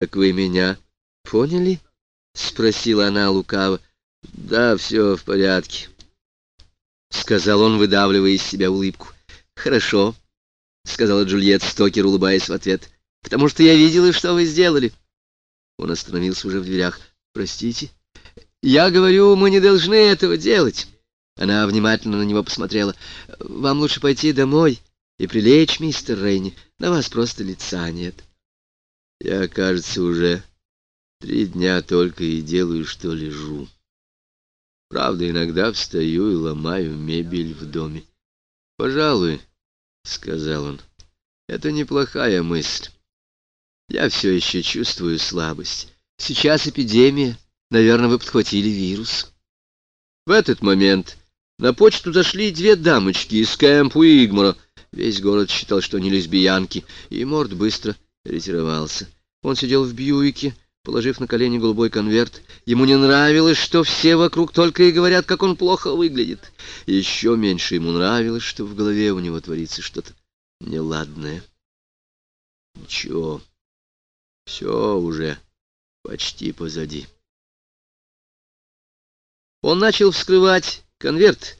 Так вы меня поняли? — спросила она лукаво. — Да, все в порядке, — сказал он, выдавливая из себя улыбку. — Хорошо, — сказала Джульет Стокер, улыбаясь в ответ, — потому что я видела, что вы сделали. Он остановился уже в дверях. — Простите. — Я говорю, мы не должны этого делать. Она внимательно на него посмотрела. — Вам лучше пойти домой и прилечь, мистер Рейни. На вас просто лица нет. Я, кажется, уже три дня только и делаю, что лежу. Правда, иногда встаю и ломаю мебель в доме. «Пожалуй», — сказал он, — «это неплохая мысль. Я все еще чувствую слабость. Сейчас эпидемия. Наверное, вы подхватили вирус». В этот момент на почту зашли две дамочки из Кэмп Уигмора. Весь город считал, что они лесбиянки, и Морд быстро ретировался. Он сидел в Бьюике, положив на колени голубой конверт. Ему не нравилось, что все вокруг только и говорят, как он плохо выглядит. Еще меньше ему нравилось, что в голове у него творится что-то неладное. Ничего, все уже почти позади. Он начал вскрывать конверт,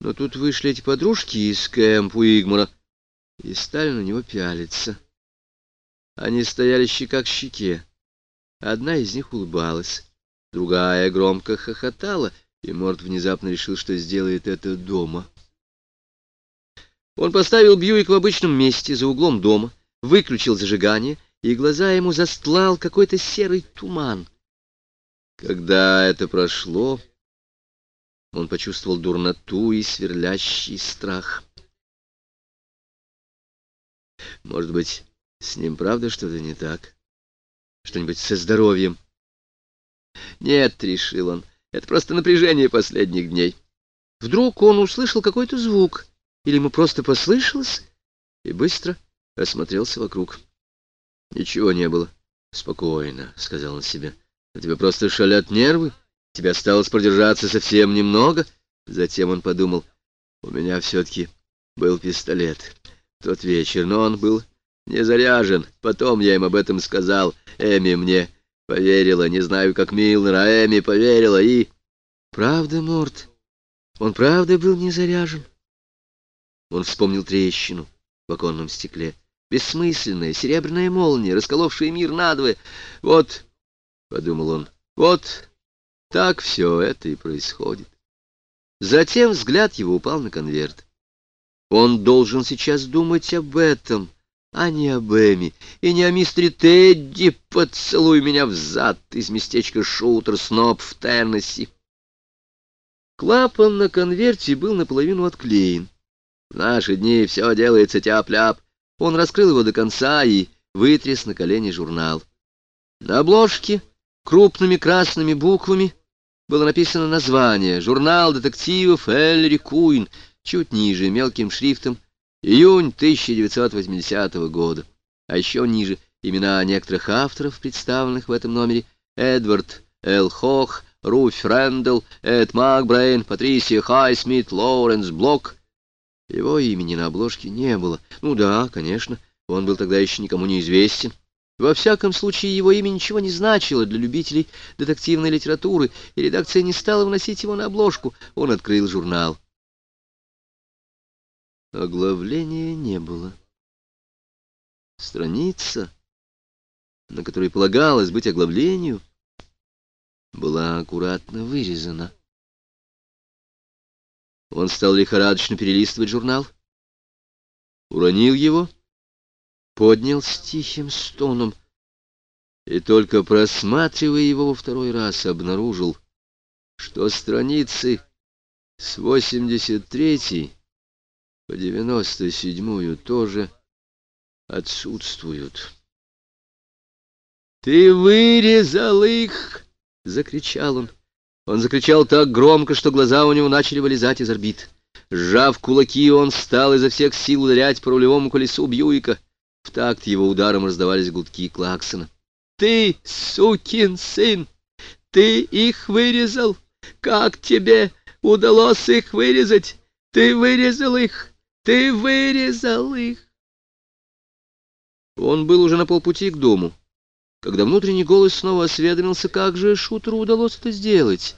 но тут вышли эти подружки из Кэмп Уигмора и стали на него пялиться. Они стояли щека к щеке. Одна из них улыбалась, другая громко хохотала, и Морд внезапно решил, что сделает это дома. Он поставил Бьюик в обычном месте, за углом дома, выключил зажигание, и глаза ему застлал какой-то серый туман. Когда это прошло, он почувствовал дурноту и сверлящий страх. Может быть, с ним правда что-то не так? Что-нибудь со здоровьем? Нет, решил он, это просто напряжение последних дней. Вдруг он услышал какой-то звук, или ему просто послышалось, и быстро осмотрелся вокруг. Ничего не было. Спокойно, сказал он себе. У тебя просто шалят нервы. Тебе осталось продержаться совсем немного. Затем он подумал, у меня все-таки был пистолет. Тот вечер, но он был не заряжен. Потом я им об этом сказал. Эми мне поверила, не знаю, как Милнер, а Эми поверила и... Правда, Морт? Он правда был не заряжен? Он вспомнил трещину в оконном стекле. Бессмысленная серебряная молния, расколовшая мир надвое. Вот, — подумал он, — вот так все это и происходит. Затем взгляд его упал на конверт. Он должен сейчас думать об этом, — а не об Эми, и не о мистере Тедди «Поцелуй меня в зад» из местечка Шутер Сноп в Теннесси. Клапан на конверте был наполовину отклеен. В наши дни все делается тяп-ляп. Он раскрыл его до конца и вытряс на колени журнал. На обложке крупными красными буквами было написано название «Журнал детективов Эллири Куин», чуть ниже мелким шрифтом Июнь 1980 года. А еще ниже имена некоторых авторов, представленных в этом номере. Эдвард Л. Хох, Руф Рэндалл, Эд Макбрейн, Патрисия Хайсмит, Лоуренс Блок. Его имени на обложке не было. Ну да, конечно, он был тогда еще никому не известен. Во всяком случае, его имя ничего не значило для любителей детективной литературы, и редакция не стала вносить его на обложку. Он открыл журнал. Оглавления не было. Страница, на которой полагалось быть оглавлению, была аккуратно вырезана. Он стал лихорадочно перелистывать журнал, уронил его, поднял с тихим стоном и только просматривая его во второй раз обнаружил, что страницы с 83 по девяносто седьмую тоже отсутствуют. «Ты вырезал их!» — закричал он. Он закричал так громко, что глаза у него начали вылезать из орбит. Сжав кулаки, он стал изо всех сил ударять по рулевому колесу Бьюика. В такт его ударом раздавались гудки клаксона. «Ты, сукин сын! Ты их вырезал! Как тебе удалось их вырезать? Ты вырезал их! Ты вырезал их!» Он был уже на полпути к дому, когда внутренний голос снова осведомился, как же шутеру удалось это сделать.